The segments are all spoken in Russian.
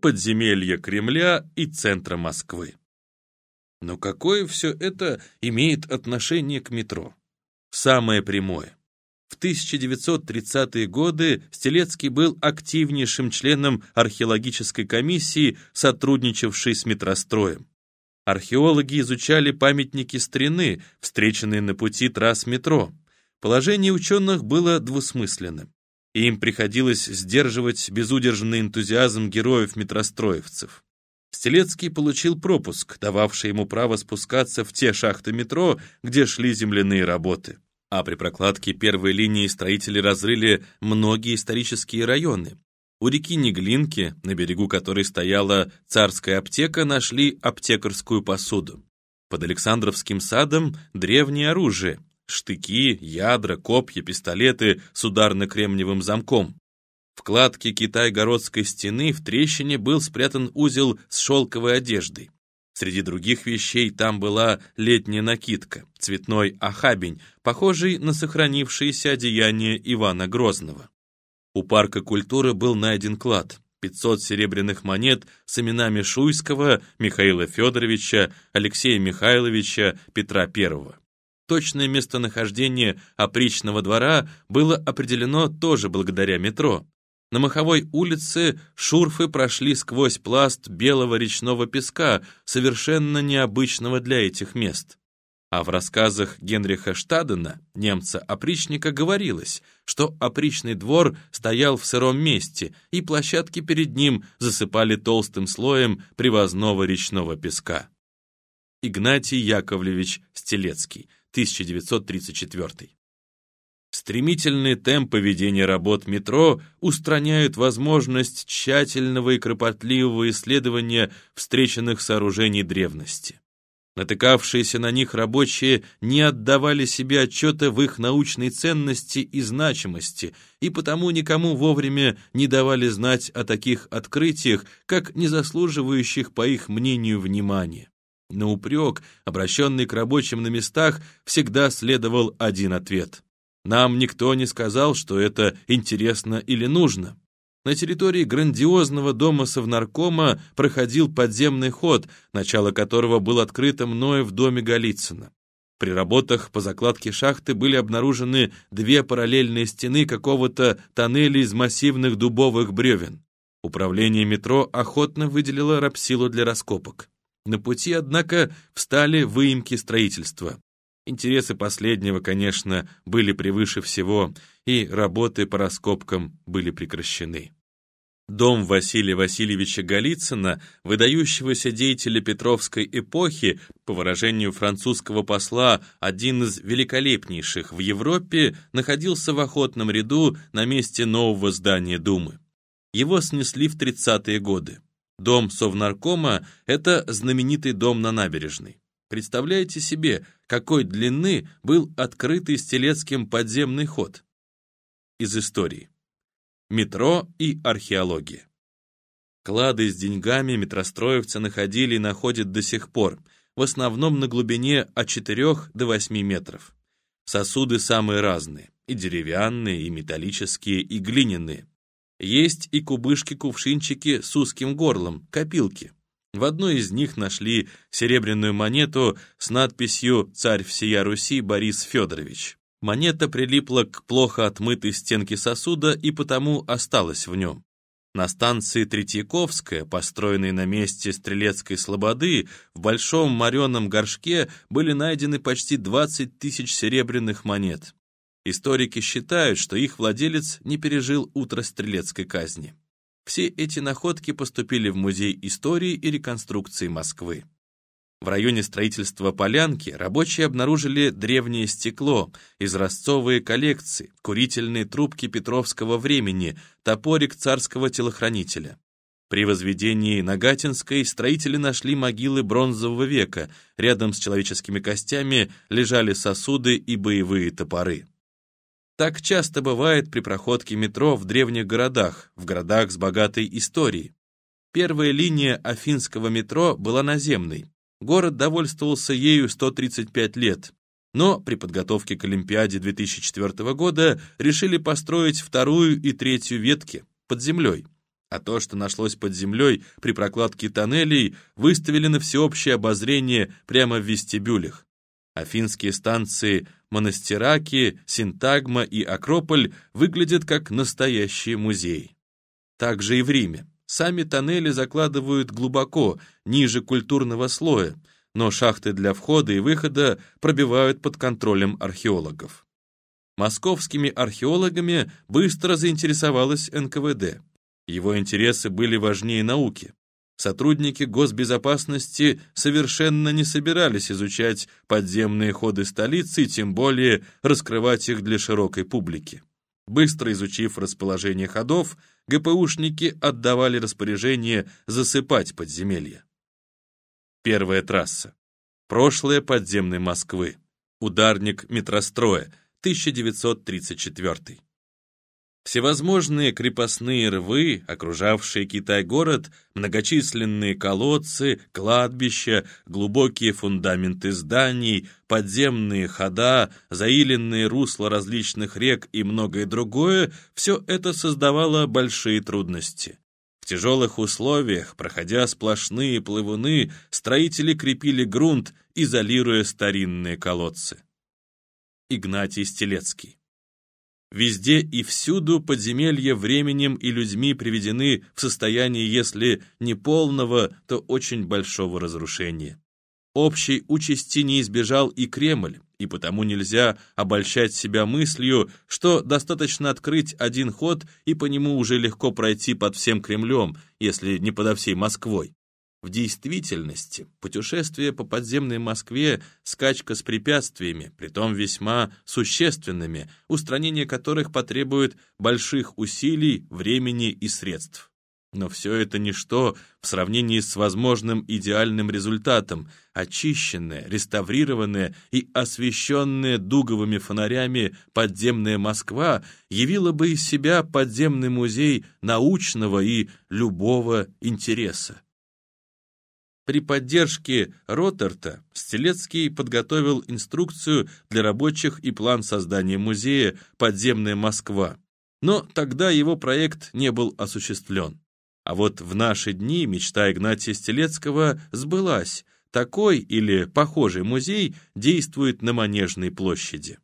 подземелья Кремля и центра Москвы. Но какое все это имеет отношение к метро? Самое прямое. В 1930-е годы Стелецкий был активнейшим членом археологической комиссии, сотрудничавшей с метростроем. Археологи изучали памятники старины, встреченные на пути трасс метро. Положение ученых было двусмысленным. Им приходилось сдерживать безудержный энтузиазм героев-метростроевцев. Стелецкий получил пропуск, дававший ему право спускаться в те шахты метро, где шли земляные работы. А при прокладке первой линии строители разрыли многие исторические районы. У реки Неглинки, на берегу которой стояла царская аптека, нашли аптекарскую посуду. Под Александровским садом древнее оружие, штыки, ядра, копья, пистолеты с ударно-кремниевым замком. В кладке китай-городской стены в трещине был спрятан узел с шелковой одеждой. Среди других вещей там была летняя накидка, цветной ахабень, похожий на сохранившееся одеяние Ивана Грозного. У парка культуры был найден клад, 500 серебряных монет с именами Шуйского, Михаила Федоровича, Алексея Михайловича, Петра I. Точное местонахождение опричного двора было определено тоже благодаря метро. На Маховой улице шурфы прошли сквозь пласт белого речного песка, совершенно необычного для этих мест. А в рассказах Генриха Штадена, немца-опричника, говорилось, что опричный двор стоял в сыром месте, и площадки перед ним засыпали толстым слоем привозного речного песка. Игнатий Яковлевич Стелецкий, 1934 Стремительные темпы ведения работ метро устраняют возможность тщательного и кропотливого исследования встреченных сооружений древности. Натыкавшиеся на них рабочие не отдавали себе отчета в их научной ценности и значимости, и потому никому вовремя не давали знать о таких открытиях, как незаслуживающих, по их мнению, внимания. На упрек, обращенный к рабочим на местах, всегда следовал один ответ – нам никто не сказал, что это интересно или нужно. На территории грандиозного дома Совнаркома проходил подземный ход, начало которого было открыто мною в доме Голицына. При работах по закладке шахты были обнаружены две параллельные стены какого-то тоннеля из массивных дубовых бревен. Управление метро охотно выделило рапсилу для раскопок. На пути, однако, встали выемки строительства. Интересы последнего, конечно, были превыше всего, и работы по раскопкам были прекращены. Дом Василия Васильевича Голицына, выдающегося деятеля Петровской эпохи, по выражению французского посла, один из великолепнейших в Европе, находился в охотном ряду на месте нового здания Думы. Его снесли в 30-е годы. Дом Совнаркома – это знаменитый дом на набережной. Представляете себе, какой длины был открытый Стелецким подземный ход? Из истории. Метро и археология. Клады с деньгами метростроевцы находили и находят до сих пор, в основном на глубине от 4 до 8 метров. Сосуды самые разные, и деревянные, и металлические, и глиняные. Есть и кубышки-кувшинчики с узким горлом, копилки. В одной из них нашли серебряную монету с надписью «Царь всея Руси Борис Федорович». Монета прилипла к плохо отмытой стенке сосуда и потому осталась в нем. На станции Третьяковская, построенной на месте Стрелецкой Слободы, в большом мореном горшке были найдены почти 20 тысяч серебряных монет. Историки считают, что их владелец не пережил утро Стрелецкой казни. Все эти находки поступили в Музей истории и реконструкции Москвы. В районе строительства Полянки рабочие обнаружили древнее стекло, изразцовые коллекции, курительные трубки Петровского времени, топорик царского телохранителя. При возведении Нагатинской строители нашли могилы бронзового века, рядом с человеческими костями лежали сосуды и боевые топоры. Так часто бывает при проходке метро в древних городах, в городах с богатой историей. Первая линия афинского метро была наземной. Город довольствовался ею 135 лет. Но при подготовке к Олимпиаде 2004 года решили построить вторую и третью ветки под землей. а то, что нашлось под землей при прокладке тоннелей, выставили на всеобщее обозрение прямо в вестибюлях. Афинские станции Монастираки, Синтагма и Акрополь выглядят как настоящие музеи. Также и в Риме. Сами тоннели закладывают глубоко, ниже культурного слоя, но шахты для входа и выхода пробивают под контролем археологов. Московскими археологами быстро заинтересовалась НКВД. Его интересы были важнее науки. Сотрудники госбезопасности совершенно не собирались изучать подземные ходы столицы, тем более раскрывать их для широкой публики. Быстро изучив расположение ходов, ГПУшники отдавали распоряжение засыпать подземелья. Первая трасса. Прошлое подземной Москвы. Ударник метростроя, 1934. Всевозможные крепостные рвы, окружавшие Китай-город, многочисленные колодцы, кладбища, глубокие фундаменты зданий, подземные хода, заиленные русла различных рек и многое другое – все это создавало большие трудности. В тяжелых условиях, проходя сплошные плывуны, строители крепили грунт, изолируя старинные колодцы. Игнатий Стелецкий Везде и всюду подземелья временем и людьми приведены в состояние, если не полного, то очень большого разрушения. Общей участи не избежал и Кремль, и потому нельзя обольщать себя мыслью, что достаточно открыть один ход, и по нему уже легко пройти под всем Кремлем, если не подо всей Москвой. В действительности, путешествие по подземной Москве – скачка с препятствиями, притом весьма существенными, устранение которых потребует больших усилий, времени и средств. Но все это ничто в сравнении с возможным идеальным результатом. Очищенная, реставрированная и освещенная дуговыми фонарями подземная Москва явила бы из себя подземный музей научного и любого интереса. При поддержке Роттерта Стелецкий подготовил инструкцию для рабочих и план создания музея «Подземная Москва». Но тогда его проект не был осуществлен. А вот в наши дни мечта Игнатия Стелецкого сбылась. Такой или похожий музей действует на Манежной площади.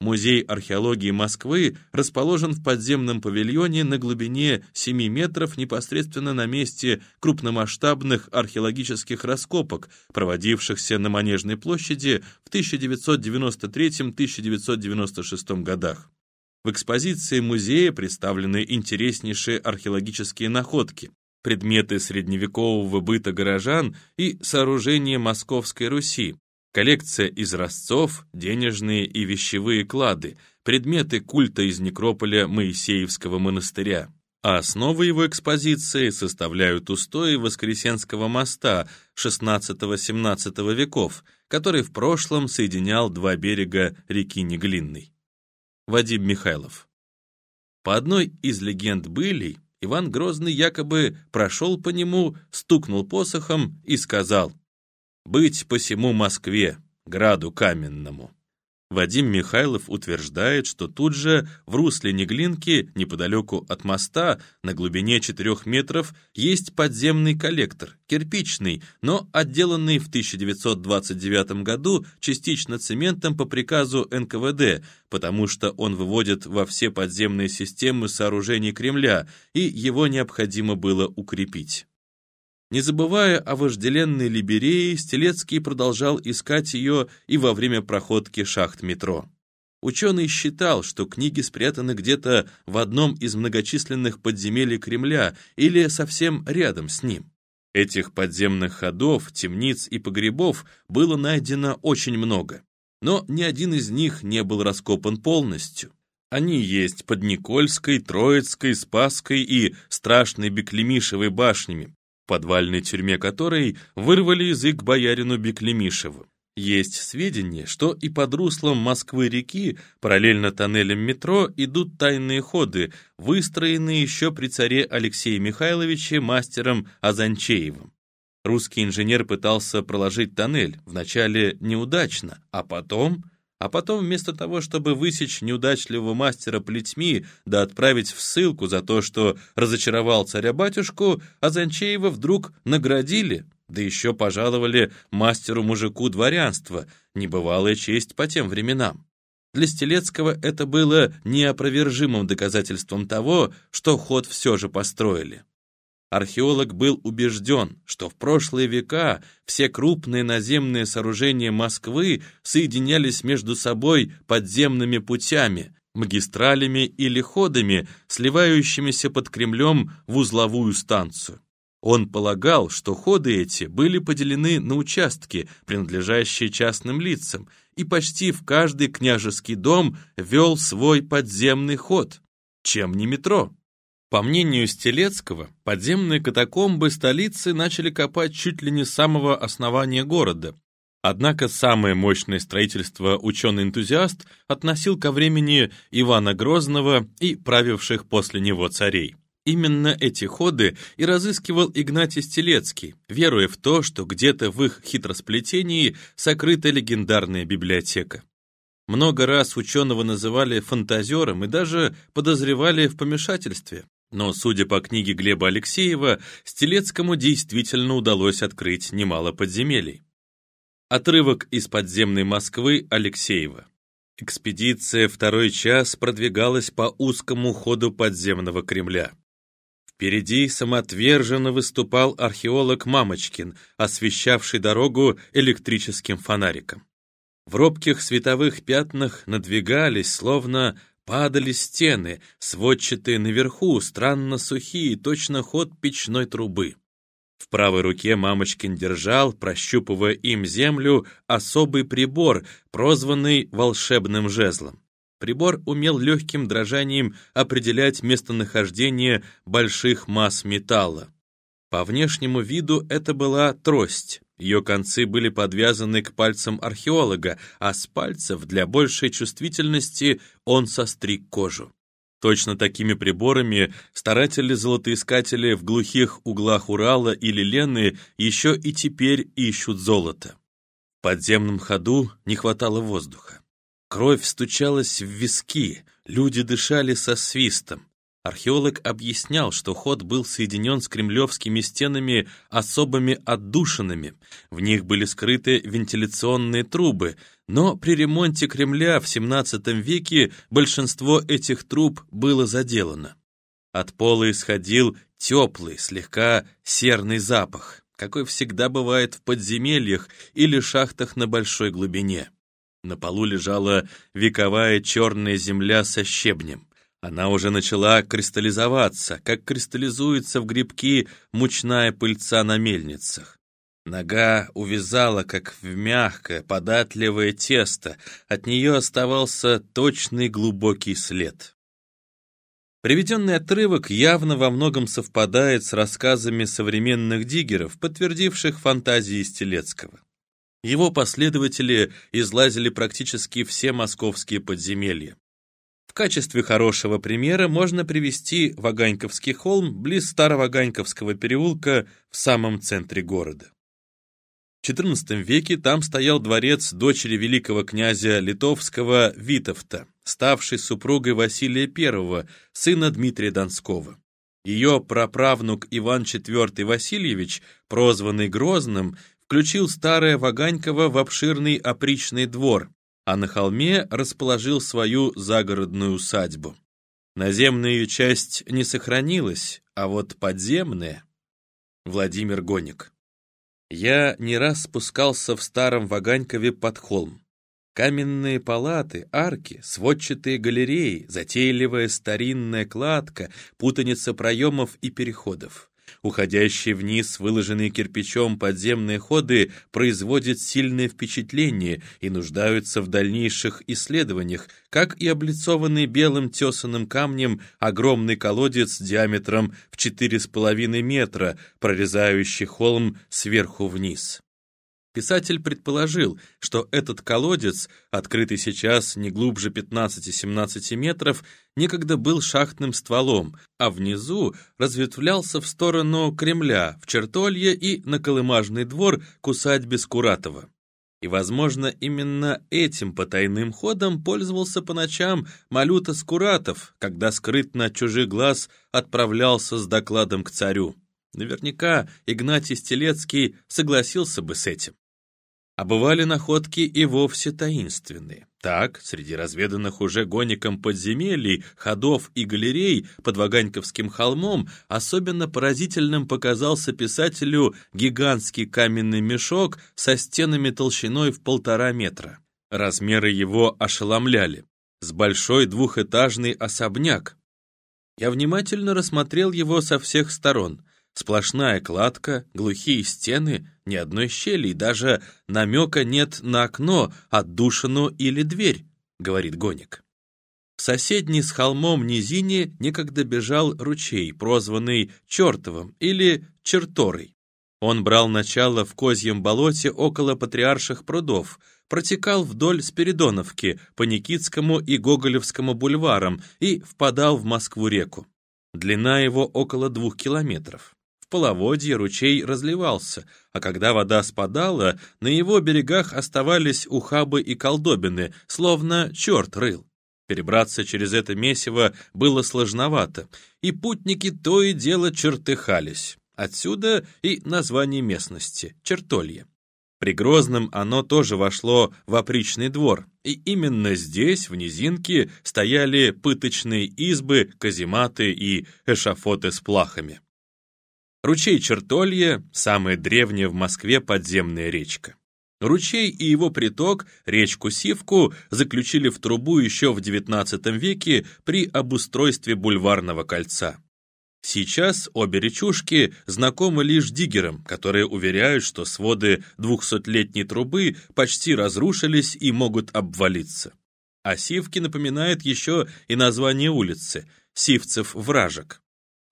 Музей археологии Москвы расположен в подземном павильоне на глубине 7 метров непосредственно на месте крупномасштабных археологических раскопок, проводившихся на Манежной площади в 1993-1996 годах. В экспозиции музея представлены интереснейшие археологические находки, предметы средневекового быта горожан и сооружения Московской Руси, Коллекция изразцов, денежные и вещевые клады, предметы культа из некрополя Моисеевского монастыря. А основы его экспозиции составляют устои Воскресенского моста XVI-XVII веков, который в прошлом соединял два берега реки Неглинной. Вадим Михайлов. По одной из легенд былей, Иван Грозный якобы прошел по нему, стукнул посохом и сказал – быть посему Москве, граду каменному. Вадим Михайлов утверждает, что тут же в русле Неглинки, неподалеку от моста, на глубине 4 метров, есть подземный коллектор, кирпичный, но отделанный в 1929 году частично цементом по приказу НКВД, потому что он выводит во все подземные системы сооружений Кремля, и его необходимо было укрепить. Не забывая о вожделенной Либерее, Стелецкий продолжал искать ее и во время проходки шахт метро. Ученый считал, что книги спрятаны где-то в одном из многочисленных подземелий Кремля или совсем рядом с ним. Этих подземных ходов, темниц и погребов было найдено очень много, но ни один из них не был раскопан полностью. Они есть под Никольской, Троицкой, Спасской и Страшной Беклемишевой башнями, подвальной тюрьме которой вырвали язык боярину Беклемишеву. Есть сведения, что и под руслом Москвы-реки, параллельно тоннелям метро, идут тайные ходы, выстроенные еще при царе Алексее Михайловиче мастером Азанчеевым. Русский инженер пытался проложить тоннель, вначале неудачно, а потом А потом вместо того, чтобы высечь неудачливого мастера плетьми да отправить в ссылку за то, что разочаровал царя-батюшку, Азанчеева вдруг наградили, да еще пожаловали мастеру-мужику дворянства, небывалая честь по тем временам. Для Стелецкого это было неопровержимым доказательством того, что ход все же построили. Археолог был убежден, что в прошлые века все крупные наземные сооружения Москвы соединялись между собой подземными путями, магистралями или ходами, сливающимися под Кремлем в узловую станцию. Он полагал, что ходы эти были поделены на участки, принадлежащие частным лицам, и почти в каждый княжеский дом вел свой подземный ход. Чем не метро? По мнению Стелецкого, подземные катакомбы столицы начали копать чуть ли не с самого основания города. Однако самое мощное строительство ученый-энтузиаст относил ко времени Ивана Грозного и правивших после него царей. Именно эти ходы и разыскивал Игнатий Стелецкий, веруя в то, что где-то в их хитросплетении сокрыта легендарная библиотека. Много раз ученого называли фантазером и даже подозревали в помешательстве. Но, судя по книге Глеба Алексеева, Стелецкому действительно удалось открыть немало подземелий. Отрывок из подземной Москвы Алексеева. Экспедиция второй час продвигалась по узкому ходу подземного Кремля. Впереди самоотверженно выступал археолог Мамочкин, освещавший дорогу электрическим фонариком. В робких световых пятнах надвигались, словно Падали стены, сводчатые наверху, странно сухие, точно ход печной трубы. В правой руке Мамочкин держал, прощупывая им землю, особый прибор, прозванный волшебным жезлом. Прибор умел легким дрожанием определять местонахождение больших масс металла. По внешнему виду это была трость. Ее концы были подвязаны к пальцам археолога, а с пальцев для большей чувствительности он состриг кожу. Точно такими приборами старатели-золотоискатели в глухих углах Урала или Лены еще и теперь ищут золото. В подземном ходу не хватало воздуха. Кровь стучалась в виски, люди дышали со свистом. Археолог объяснял, что ход был соединен с кремлевскими стенами особыми отдушинами. В них были скрыты вентиляционные трубы, но при ремонте Кремля в XVII веке большинство этих труб было заделано. От пола исходил теплый, слегка серный запах, какой всегда бывает в подземельях или шахтах на большой глубине. На полу лежала вековая черная земля со щебнем. Она уже начала кристаллизоваться, как кристаллизуется в грибки мучная пыльца на мельницах. Нога увязала, как в мягкое, податливое тесто, от нее оставался точный глубокий след. Приведенный отрывок явно во многом совпадает с рассказами современных диггеров, подтвердивших фантазии Стелецкого. Его последователи излазили практически все московские подземелья. В качестве хорошего примера можно привести Ваганьковский холм близ Староваганьковского переулка в самом центре города. В XIV веке там стоял дворец дочери великого князя Литовского Витовта, ставшей супругой Василия I, сына Дмитрия Донского. Ее праправнук Иван IV Васильевич, прозванный Грозным, включил старое Ваганьково в обширный опричный двор, а на холме расположил свою загородную усадьбу. Наземная ее часть не сохранилась, а вот подземная... Владимир Гоник. Я не раз спускался в старом Ваганькове под холм. Каменные палаты, арки, сводчатые галереи, затейливая старинная кладка, путаница проемов и переходов. Уходящие вниз, выложенные кирпичом подземные ходы производят сильное впечатление и нуждаются в дальнейших исследованиях, как и облицованный белым тесаным камнем огромный колодец диаметром в 4,5 метра, прорезающий холм сверху вниз. Писатель предположил, что этот колодец, открытый сейчас не глубже 15-17 метров, некогда был шахтным стволом, а внизу разветвлялся в сторону Кремля, в Чертолье и на Колымажный двор к усадьбе Скуратова. И, возможно, именно этим потайным ходом пользовался по ночам Малюта Скуратов, когда скрытно от чужих глаз отправлялся с докладом к царю. Наверняка Игнатий Стелецкий согласился бы с этим. А бывали находки и вовсе таинственные. Так, среди разведанных уже гоником подземелий, ходов и галерей под Ваганьковским холмом особенно поразительным показался писателю гигантский каменный мешок со стенами толщиной в полтора метра. Размеры его ошеломляли. С большой двухэтажный особняк. Я внимательно рассмотрел его со всех сторон — Сплошная кладка, глухие стены, ни одной щели, и даже намека нет на окно, отдушину или дверь, говорит Гоник. В соседней с холмом низине некогда бежал ручей, прозванный Чертовым или Черторой. Он брал начало в Козьем болоте около Патриарших прудов, протекал вдоль Спиридоновки по Никитскому и Гоголевскому бульварам и впадал в Москву-реку. Длина его около двух километров половодье ручей разливался, а когда вода спадала, на его берегах оставались ухабы и колдобины, словно черт рыл. Перебраться через это месиво было сложновато, и путники то и дело чертыхались. Отсюда и название местности — Чертолье. При Грозном оно тоже вошло в опричный двор, и именно здесь, в низинке, стояли пыточные избы, казематы и эшафоты с плахами. Ручей Чертолье – самая древняя в Москве подземная речка. Ручей и его приток, речку Сивку, заключили в трубу еще в XIX веке при обустройстве бульварного кольца. Сейчас обе речушки знакомы лишь диггерам, которые уверяют, что своды двухсотлетней трубы почти разрушились и могут обвалиться. А Сивки напоминает еще и название улицы – Сивцев-Вражек.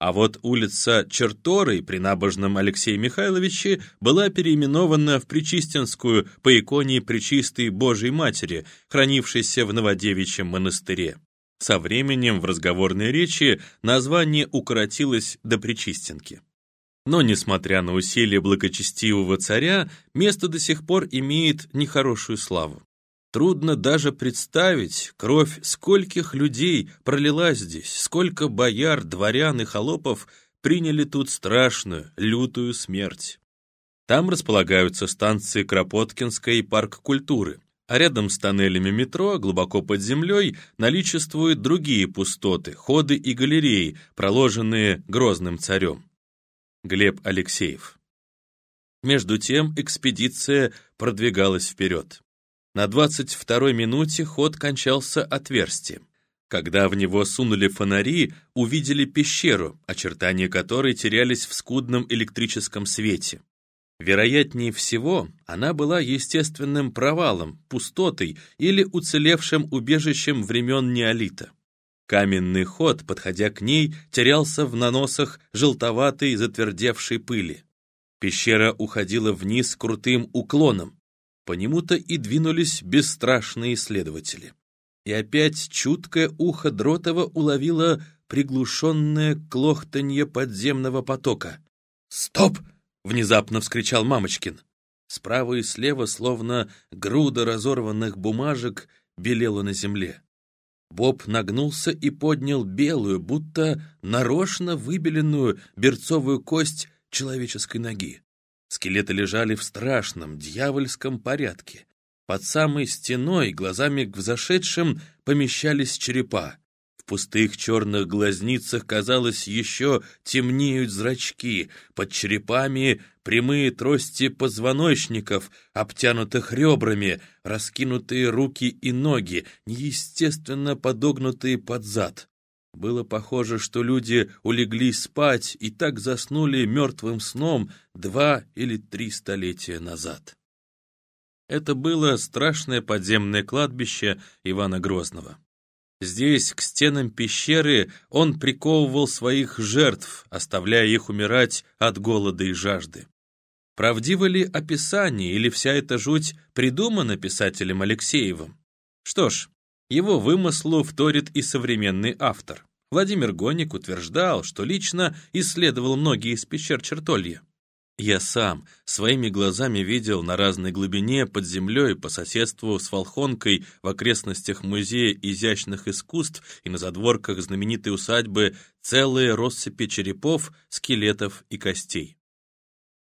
А вот улица Черторы при набожном Алексее Михайловиче была переименована в Причистинскую по иконе Пречистой Божией Матери, хранившейся в Новодевичьем монастыре. Со временем в разговорной речи название укоротилось до Причистенки. Но, несмотря на усилия благочестивого царя, место до сих пор имеет нехорошую славу. Трудно даже представить, кровь скольких людей пролилась здесь, сколько бояр, дворян и холопов приняли тут страшную, лютую смерть. Там располагаются станции Кропоткинская и парк культуры, а рядом с тоннелями метро, глубоко под землей, наличествуют другие пустоты, ходы и галереи, проложенные грозным царем. Глеб Алексеев. Между тем экспедиция продвигалась вперед. На 22-й минуте ход кончался отверстием. Когда в него сунули фонари, увидели пещеру, очертания которой терялись в скудном электрическом свете. Вероятнее всего, она была естественным провалом, пустотой или уцелевшим убежищем времен неолита. Каменный ход, подходя к ней, терялся в наносах желтоватой затвердевшей пыли. Пещера уходила вниз крутым уклоном. По нему-то и двинулись бесстрашные исследователи. И опять чуткое ухо Дротова уловило приглушенное клохтанье подземного потока. «Стоп!» — внезапно вскричал Мамочкин. Справа и слева, словно груда разорванных бумажек, белела на земле. Боб нагнулся и поднял белую, будто нарочно выбеленную берцовую кость человеческой ноги. Скелеты лежали в страшном, дьявольском порядке. Под самой стеной, глазами к взошедшим, помещались черепа. В пустых черных глазницах, казалось, еще темнеют зрачки, под черепами прямые трости позвоночников, обтянутых ребрами, раскинутые руки и ноги, неестественно подогнутые под зад. Было похоже, что люди улеглись спать и так заснули мертвым сном два или три столетия назад. Это было страшное подземное кладбище Ивана Грозного. Здесь, к стенам пещеры, он приковывал своих жертв, оставляя их умирать от голода и жажды. Правдиво ли описание или вся эта жуть придумана писателем Алексеевым? Что ж, его вымыслу вторит и современный автор. Владимир Гоник утверждал, что лично исследовал многие из пещер Чертолья. Я сам своими глазами видел на разной глубине под землей по соседству с Волхонкой в окрестностях Музея изящных искусств и на задворках знаменитой усадьбы целые россыпи черепов, скелетов и костей.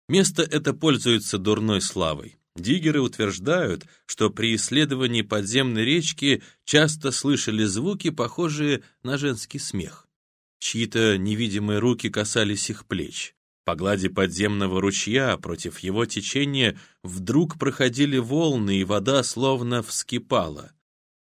Место это пользуется дурной славой. Диггеры утверждают, что при исследовании подземной речки часто слышали звуки, похожие на женский смех. Чьи-то невидимые руки касались их плеч. По глади подземного ручья против его течения вдруг проходили волны, и вода словно вскипала.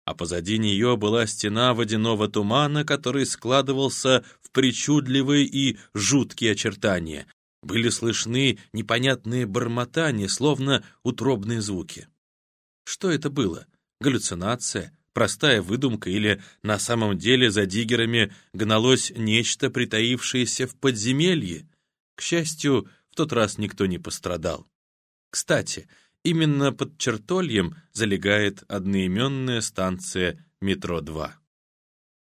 А позади нее была стена водяного тумана, который складывался в причудливые и жуткие очертания. Были слышны непонятные бормотания, словно утробные звуки. Что это было? Галлюцинация? Простая выдумка или на самом деле за диггерами гналось нечто, притаившееся в подземелье? К счастью, в тот раз никто не пострадал. Кстати, именно под Чертольем залегает одноименная станция метро 2.